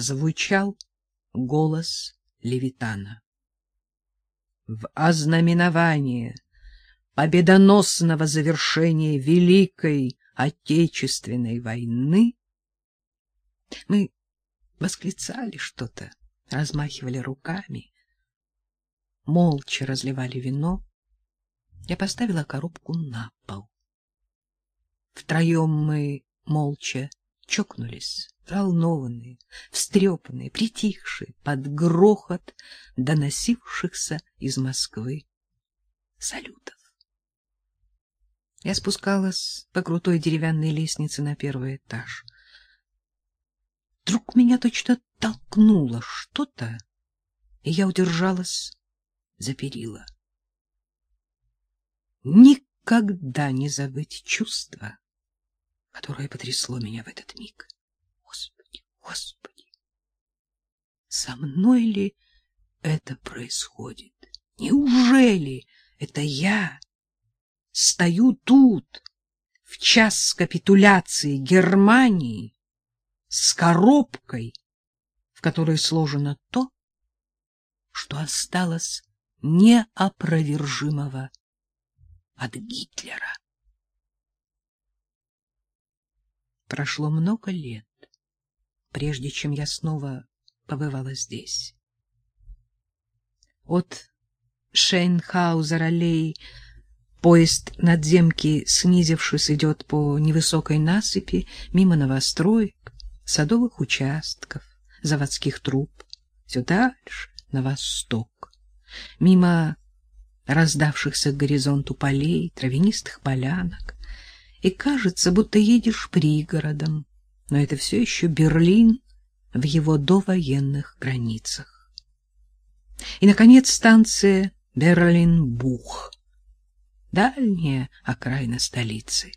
звучал голос Левитана. В ознаменование победоносного завершения Великой Отечественной войны мы восклицали что-то, размахивали руками, молча разливали вино. Я поставила коробку на пол. Втроем мы молча чокнулись, волнованные, встрепанные, притихшие под грохот доносившихся из Москвы салютов. Я спускалась по крутой деревянной лестнице на первый этаж. Вдруг меня точно толкнуло что-то, и я удержалась за перила. Никогда не забыть чувство, которое потрясло меня в этот миг. Господи, Господи, со мной ли это происходит? Неужели это я стою тут в час капитуляции Германии с коробкой, в которой сложено то, что осталось неопровержимого от Гитлера? Прошло много лет, прежде чем я снова побывала здесь. От Шейнхаузер-аллеи поезд надземки, снизившись, идет по невысокой насыпи мимо новостроек, садовых участков, заводских труб, все дальше, на восток, мимо раздавшихся к горизонту полей, травянистых полянок, и кажется, будто едешь пригородом, но это все еще Берлин в его довоенных границах. И, наконец, станция Берлин-Бух, дальняя окраина столицы.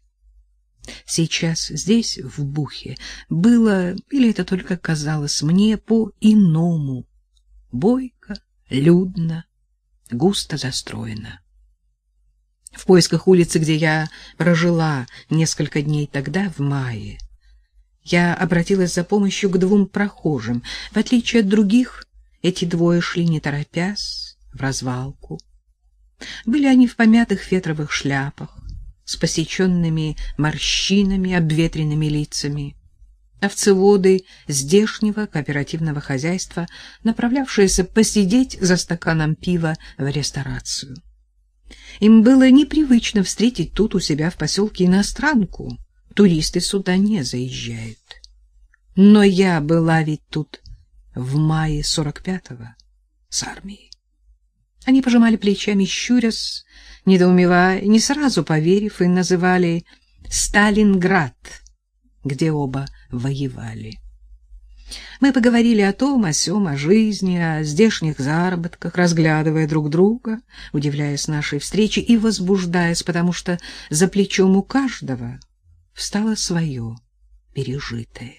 Сейчас здесь, в Бухе, было, или это только казалось мне, по-иному, бойко, людно, густо застроено в поисках улицы, где я прожила несколько дней тогда, в мае. Я обратилась за помощью к двум прохожим. В отличие от других, эти двое шли не торопясь, в развалку. Были они в помятых фетровых шляпах, с посеченными морщинами, обветренными лицами. Овцеводы здешнего кооперативного хозяйства, направлявшиеся посидеть за стаканом пива в ресторацию. Им было непривычно встретить тут у себя в поселке иностранку. Туристы сюда не заезжают. Но я была ведь тут в мае сорок пятого с армией. Они пожимали плечами, щурясь, недоумевая, не сразу поверив, и называли Сталинград, где оба воевали. Мы поговорили о том, о сём, о жизни, о здешних заработках, разглядывая друг друга, удивляясь нашей встрече и возбуждаясь, потому что за плечом у каждого встало свое пережитое.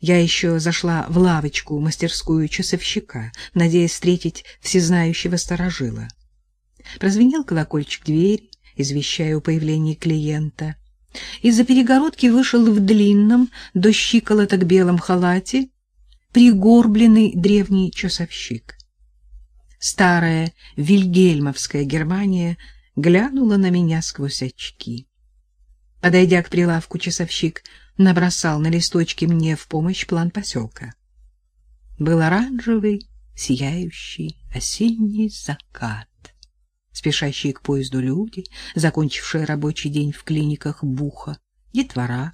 Я еще зашла в лавочку, мастерскую часовщика, надеясь встретить всезнающего сторожила. Прозвенел колокольчик двери, извещая о появлении клиента. Из-за перегородки вышел в длинном, до щиколоток белом халате пригорбленный древний часовщик. Старая вильгельмовская Германия глянула на меня сквозь очки. Подойдя к прилавку, часовщик набросал на листочке мне в помощь план поселка. Был оранжевый, сияющий осенний закат спешащие к поезду люди, закончившие рабочий день в клиниках Буха, детвора,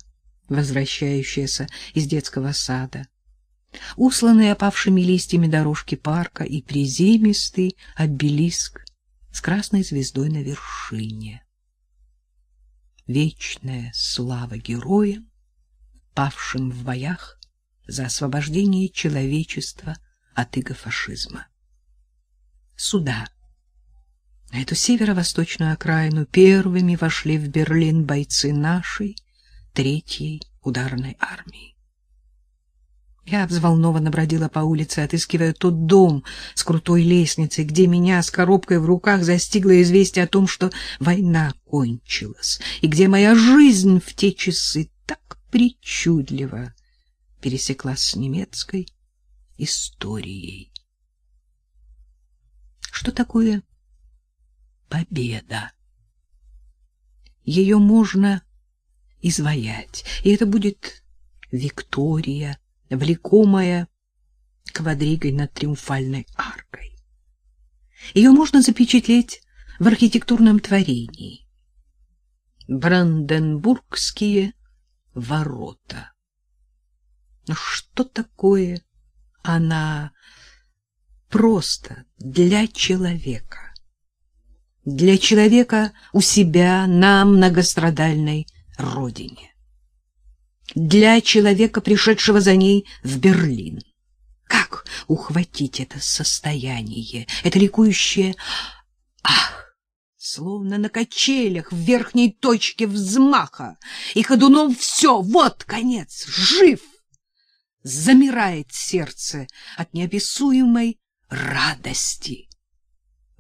возвращающиеся из детского сада, усланные опавшими листьями дорожки парка и приземистый обелиск с красной звездой на вершине. Вечная слава героям, павшим в боях за освобождение человечества от иго фашизма. Сюда на эту северо-восточную окраину первыми вошли в Берлин бойцы нашей третьей ударной армии. Я взволнованно бродила по улице, отыскивая тот дом с крутой лестницей, где меня с коробкой в руках застигло известие о том, что война кончилась, и где моя жизнь в те часы так причудливо пересеклась с немецкой историей. Что такое победа? Ее можно изваять, и это будет Виктория, влекомая квадригой над триумфальной аркой. Ее можно запечатлеть в архитектурном творении. Бранденбургские ворота. Но что такое она просто для человека? Для человека у себя на многострадальной родине. Для человека, пришедшего за ней в Берлин. Как ухватить это состояние, это ликующее «Ах!» словно на качелях в верхней точке взмаха, и ходуном все, вот конец, жив! Замирает сердце от неописуемой радости.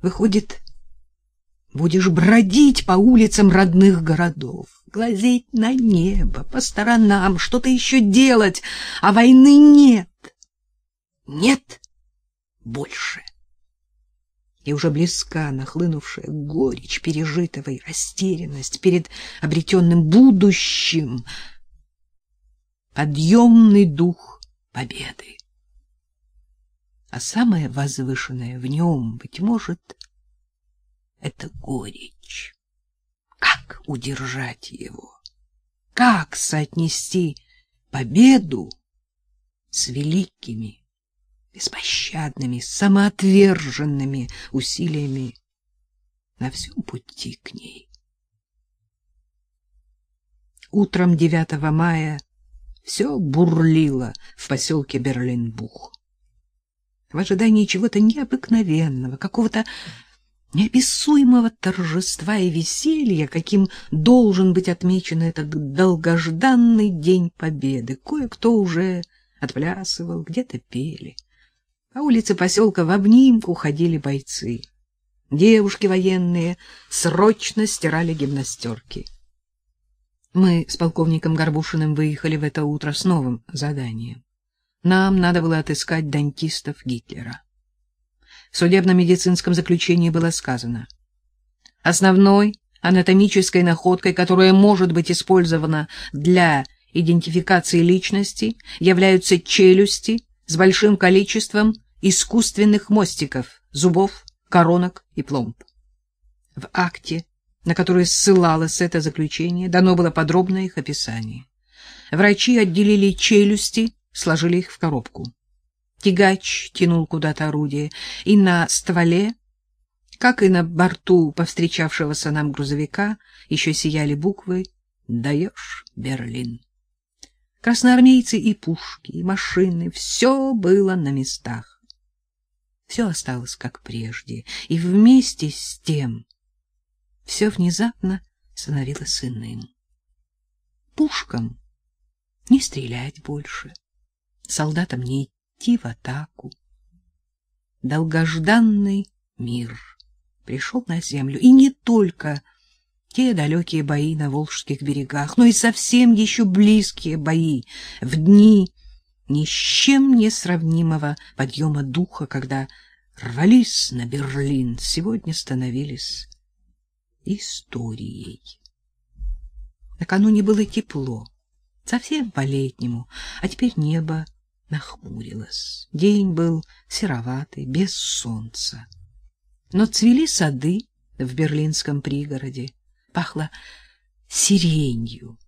Выходит, будешь бродить по улицам родных городов, глазеть на небо, по сторонам, что-то еще делать, а войны нет. Нет больше и уже близка нахлынувшая горечь пережитого и растерянность перед обретенным будущим, подъемный дух победы. А самое возвышенное в нем, быть может, это горечь. Как удержать его? Как соотнести победу с великими беспощадными, самоотверженными усилиями на всем пути к ней. Утром 9 мая все бурлило в поселке Берлинбух. В ожидании чего-то необыкновенного, какого-то неописуемого торжества и веселья, каким должен быть отмечен этот долгожданный день победы. Кое-кто уже отплясывал, где-то пели. По улице поселка в обнимку ходили бойцы. Девушки военные срочно стирали гимнастерки. Мы с полковником Горбушиным выехали в это утро с новым заданием. Нам надо было отыскать дантистов Гитлера. В судебно-медицинском заключении было сказано: основной анатомической находкой, которая может быть использована для идентификации личности, являются челюсти с большим количеством искусственных мостиков, зубов, коронок и пломб. В акте, на который ссылалось это заключение, дано было подробное их описание. Врачи отделили челюсти, сложили их в коробку. Тягач тянул куда-то орудие, и на стволе, как и на борту повстречавшегося нам грузовика, еще сияли буквы «Даешь, Берлин». Красноармейцы и пушки, и машины — все было на местах. Все осталось как прежде, и вместе с тем все внезапно становилось иным. Пушкам не стрелять больше, солдатам не идти в атаку. Долгожданный мир пришел на землю, и не только те далекие бои на Волжских берегах, но и совсем еще близкие бои в дни ни с чем не сравнимого подъема духа, когда рвались на Берлин, сегодня становились историей. Накануне было тепло, совсем по-летнему, а теперь небо нахмурилось. День был сероватый, без солнца. Но цвели сады в берлинском пригороде пахло сиренью.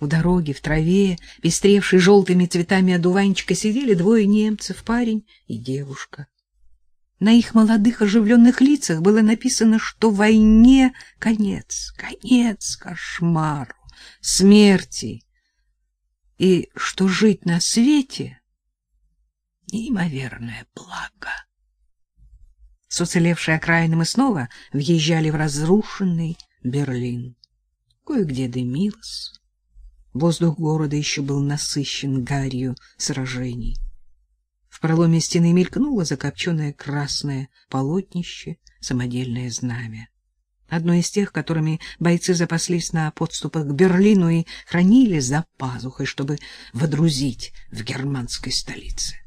У дороги в траве, пестревшей желтыми цветами одуванчика, сидели двое немцев, парень и девушка. На их молодых оживленных лицах было написано, что войне конец, конец кошмару, смерти, и что жить на свете — неимоверное благо. С уцелевшей окраины мы снова въезжали в разрушенный Берлин. Кое-где дымилось. Воздух города еще был насыщен гарью сражений. В проломе стены мелькнуло закопченное красное полотнище, самодельное знамя. одно из тех, которыми бойцы запаслись на подступах к Берлину и хранили за пазухой, чтобы водрузить в германской столице.